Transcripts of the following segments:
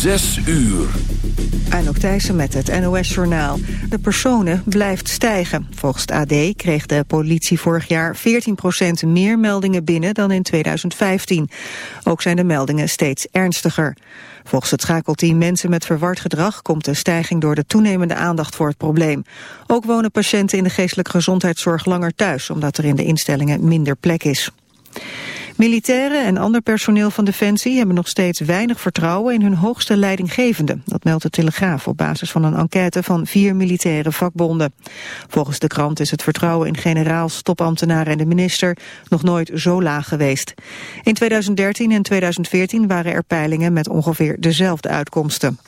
Zes uur. Anouk Thijssen met het NOS-journaal. De personen blijft stijgen. Volgens AD kreeg de politie vorig jaar 14% meer meldingen binnen dan in 2015. Ook zijn de meldingen steeds ernstiger. Volgens het schakelteam Mensen met Verward Gedrag komt de stijging door de toenemende aandacht voor het probleem. Ook wonen patiënten in de geestelijke gezondheidszorg langer thuis, omdat er in de instellingen minder plek is. Militairen en ander personeel van Defensie hebben nog steeds weinig vertrouwen in hun hoogste leidinggevende. Dat meldt de Telegraaf op basis van een enquête van vier militaire vakbonden. Volgens de krant is het vertrouwen in generaals, topambtenaren en de minister nog nooit zo laag geweest. In 2013 en 2014 waren er peilingen met ongeveer dezelfde uitkomsten.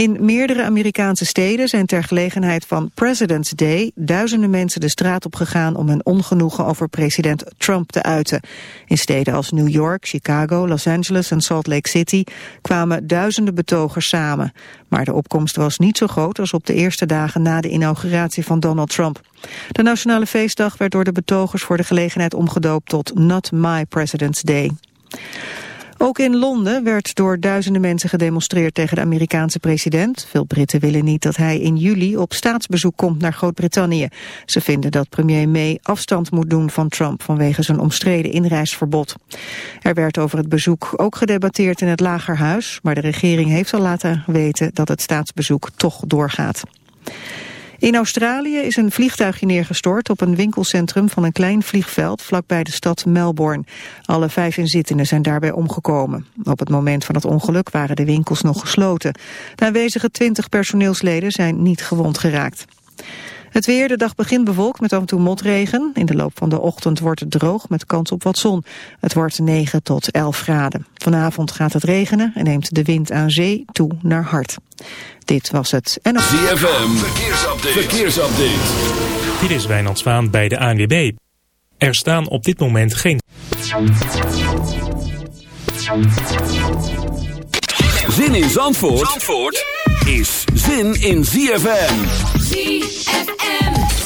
In meerdere Amerikaanse steden zijn ter gelegenheid van President's Day duizenden mensen de straat op gegaan om hun ongenoegen over president Trump te uiten. In steden als New York, Chicago, Los Angeles en Salt Lake City kwamen duizenden betogers samen. Maar de opkomst was niet zo groot als op de eerste dagen na de inauguratie van Donald Trump. De nationale feestdag werd door de betogers voor de gelegenheid omgedoopt tot Not My President's Day. Ook in Londen werd door duizenden mensen gedemonstreerd tegen de Amerikaanse president. Veel Britten willen niet dat hij in juli op staatsbezoek komt naar Groot-Brittannië. Ze vinden dat premier May afstand moet doen van Trump vanwege zijn omstreden inreisverbod. Er werd over het bezoek ook gedebatteerd in het Lagerhuis, maar de regering heeft al laten weten dat het staatsbezoek toch doorgaat. In Australië is een vliegtuigje neergestort op een winkelcentrum van een klein vliegveld vlakbij de stad Melbourne. Alle vijf inzittenden zijn daarbij omgekomen. Op het moment van het ongeluk waren de winkels nog gesloten. De aanwezige twintig personeelsleden zijn niet gewond geraakt. Het weer, de dag begint bewolkt met af en toe motregen. In de loop van de ochtend wordt het droog met kans op wat zon. Het wordt 9 tot 11 graden. Vanavond gaat het regenen en neemt de wind aan zee toe naar hard. Dit was het. En. ZFM, verkeersupdate. verkeersupdate. Dit is Wijnand Zwaan bij de ANWB. Er staan op dit moment geen... Zin in Zandvoort, Zandvoort is zin in ZFM. ZFM.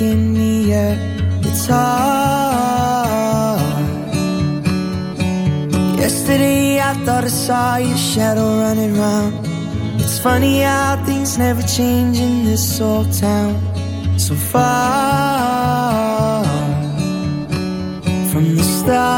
It's hard. Yesterday I thought I saw your shadow running round. It's funny how things never change in this old town. So far from the stars.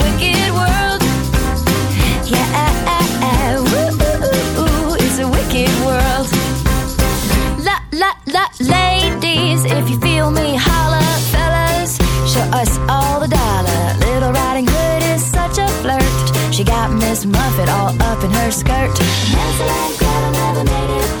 Miss Muffet all up in her skirt. Gretel never made it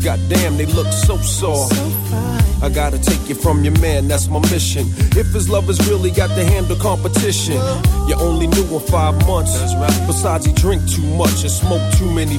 Goddamn, they look so soft. I gotta take you from your man, that's my mission. If his lovers really got to handle competition, you only knew him five months. Besides, he drink too much and smoke too many.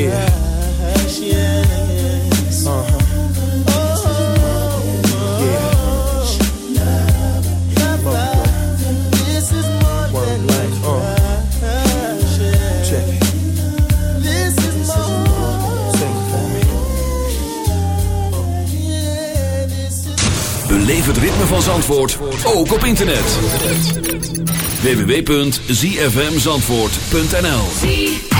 Yeah. Beleef het ritme van Zandvoort ook op internet. www.zfmzandvoort.nl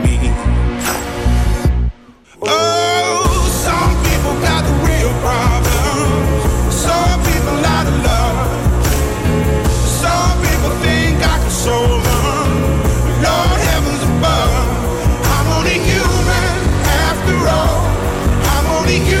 Mistakes. I'm only human. It's all it takes to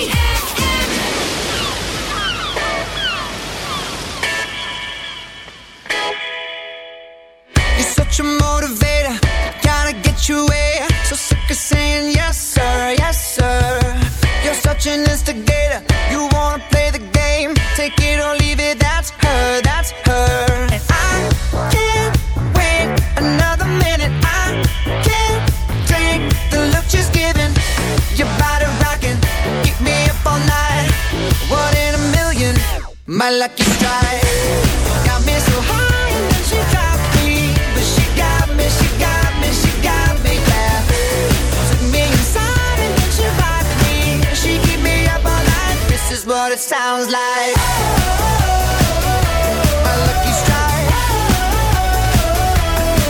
what it sounds like. My lucky strike.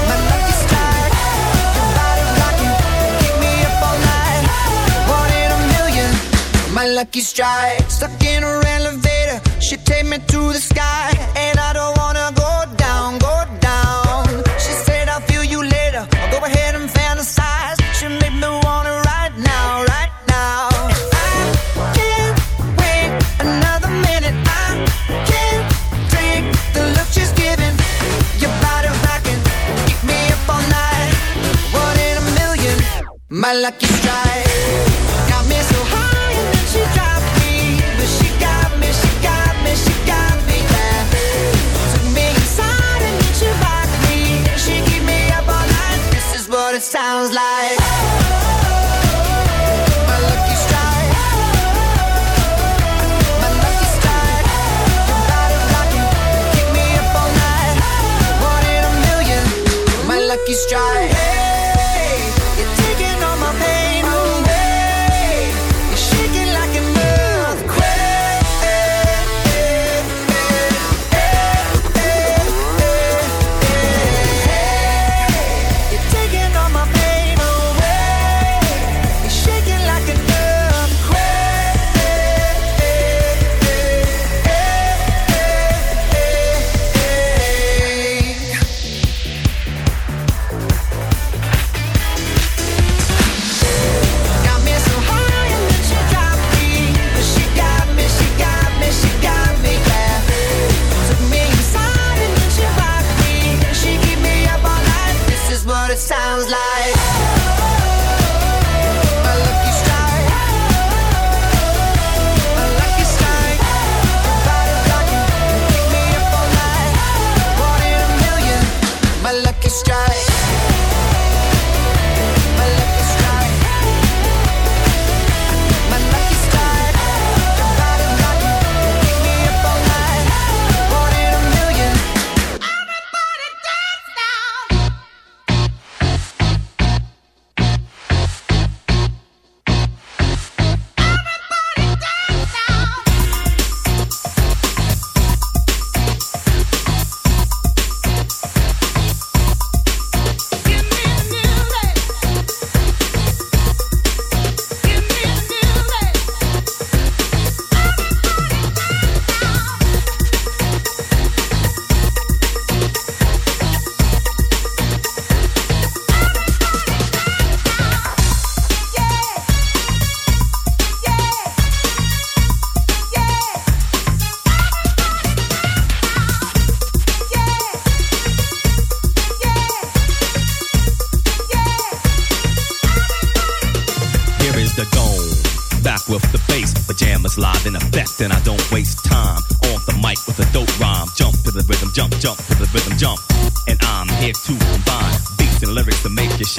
My lucky strike. Keep me up all night. One in a million. My lucky strike. Stuck in a elevator, she take me to the sky, and I don't. I like you sounds like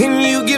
and you give